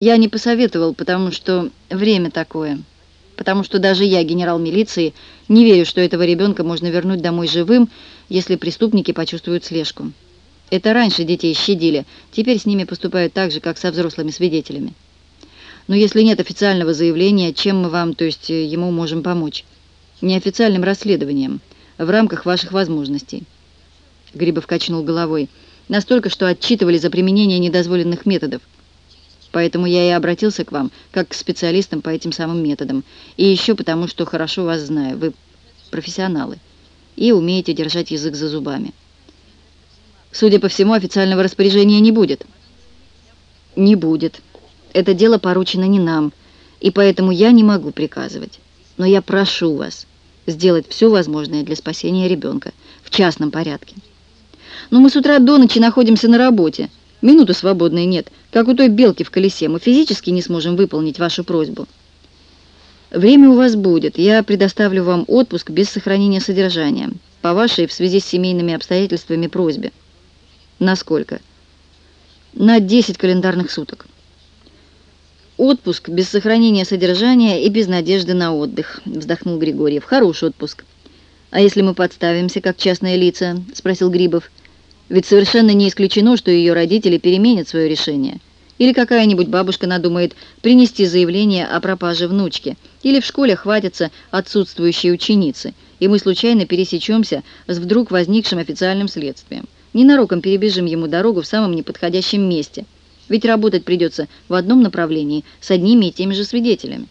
Я не посоветовал, потому что время такое. Потому что даже я, генерал милиции, не верю, что этого ребенка можно вернуть домой живым, если преступники почувствуют слежку. Это раньше детей щадили, теперь с ними поступают так же, как со взрослыми свидетелями. Но если нет официального заявления, чем мы вам, то есть э, ему, можем помочь? Неофициальным расследованием, в рамках ваших возможностей. Грибов качнул головой. Настолько, что отчитывали за применение недозволенных методов. Поэтому я и обратился к вам, как к специалистам по этим самым методам. И еще потому, что хорошо вас знаю. Вы профессионалы и умеете держать язык за зубами. Судя по всему, официального распоряжения не будет. Не будет. Это дело поручено не нам, и поэтому я не могу приказывать. Но я прошу вас сделать все возможное для спасения ребенка в частном порядке. Но мы с утра до ночи находимся на работе, Минуты свободной нет, как у той белки в колесе. Мы физически не сможем выполнить вашу просьбу. Время у вас будет. Я предоставлю вам отпуск без сохранения содержания. По вашей в связи с семейными обстоятельствами просьбе. Насколько? На 10 календарных суток. Отпуск без сохранения содержания и без надежды на отдых, вздохнул Григорьев. Хороший отпуск. А если мы подставимся, как частные лица? Спросил Грибов. Ведь совершенно не исключено, что ее родители переменят свое решение. Или какая-нибудь бабушка надумает принести заявление о пропаже внучки. Или в школе хватится отсутствующей ученицы, и мы случайно пересечемся с вдруг возникшим официальным следствием. Ненароком перебежим ему дорогу в самом неподходящем месте. Ведь работать придется в одном направлении с одними и теми же свидетелями.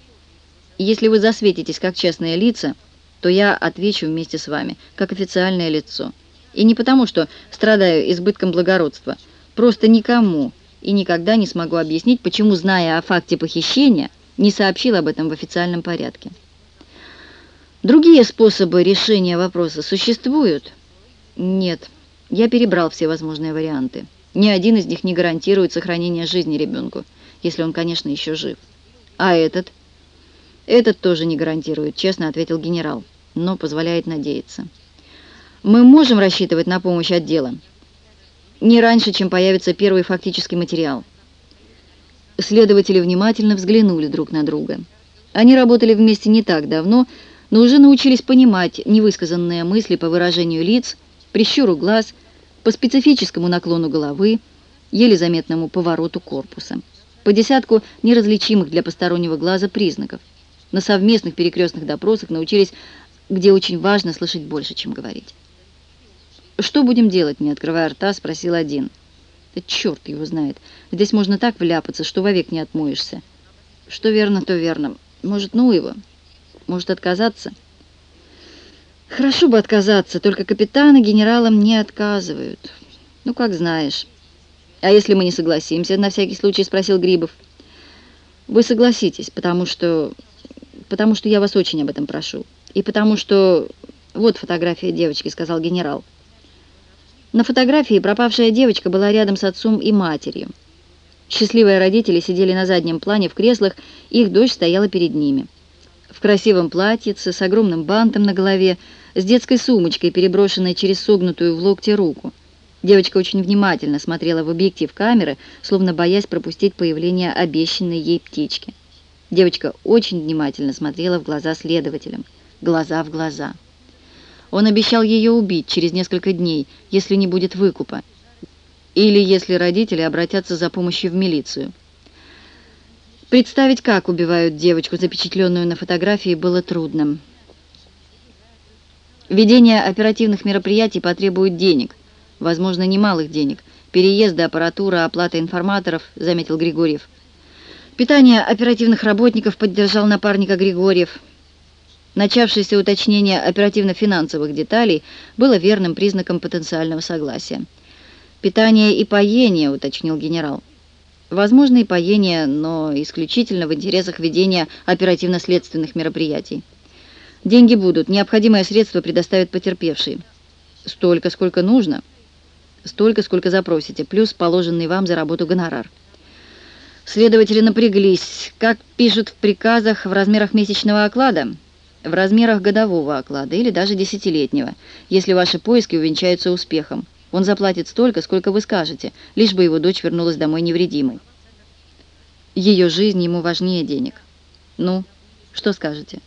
Если вы засветитесь как честные лица, то я отвечу вместе с вами, как официальное лицо. И не потому, что страдаю избытком благородства. Просто никому и никогда не смогу объяснить, почему, зная о факте похищения, не сообщил об этом в официальном порядке. Другие способы решения вопроса существуют? Нет. Я перебрал все возможные варианты. Ни один из них не гарантирует сохранение жизни ребенку, если он, конечно, еще жив. А этот? Этот тоже не гарантирует, честно ответил генерал, но позволяет надеяться мы можем рассчитывать на помощь отдела не раньше, чем появится первый фактический материал. Следователи внимательно взглянули друг на друга. Они работали вместе не так давно, но уже научились понимать невысказанные мысли по выражению лиц, прищуру глаз, по специфическому наклону головы, еле заметному повороту корпуса, по десятку неразличимых для постороннего глаза признаков. На совместных перекрестных допросах научились, где очень важно слышать больше, чем говорить. «Что будем делать?» — не открывая рта, спросил один. «Да черт его знает. Здесь можно так вляпаться, что вовек не отмоешься». «Что верно, то верно. Может, ну его? Может, отказаться?» «Хорошо бы отказаться, только капитаны генералам не отказывают. Ну, как знаешь». «А если мы не согласимся?» — на всякий случай спросил Грибов. «Вы согласитесь, потому что... потому что я вас очень об этом прошу. И потому что... Вот фотография девочки», — сказал генерал. На фотографии пропавшая девочка была рядом с отцом и матерью. Счастливые родители сидели на заднем плане в креслах, их дочь стояла перед ними. В красивом платьице, с огромным бантом на голове, с детской сумочкой, переброшенной через согнутую в локте руку. Девочка очень внимательно смотрела в объектив камеры, словно боясь пропустить появление обещанной ей птички. Девочка очень внимательно смотрела в глаза следователям, глаза в глаза. Он обещал ее убить через несколько дней, если не будет выкупа, или если родители обратятся за помощью в милицию. Представить, как убивают девочку, запечатленную на фотографии, было трудным. Ведение оперативных мероприятий потребует денег, возможно, немалых денег, переезда, аппаратура, оплата информаторов, заметил Григорьев. Питание оперативных работников поддержал напарника Григорьев – Начавшееся уточнение оперативно-финансовых деталей было верным признаком потенциального согласия. «Питание и поение», — уточнил генерал. «Возможно и поение, но исключительно в интересах ведения оперативно-следственных мероприятий. Деньги будут, необходимое средство предоставят потерпевшие. Столько, сколько нужно. Столько, сколько запросите, плюс положенный вам за работу гонорар». Следователи напряглись. Как пишут в приказах в размерах месячного оклада – в размерах годового оклада или даже десятилетнего, если ваши поиски увенчаются успехом. Он заплатит столько, сколько вы скажете, лишь бы его дочь вернулась домой невредимой. Ее жизнь ему важнее денег. Ну, что скажете?»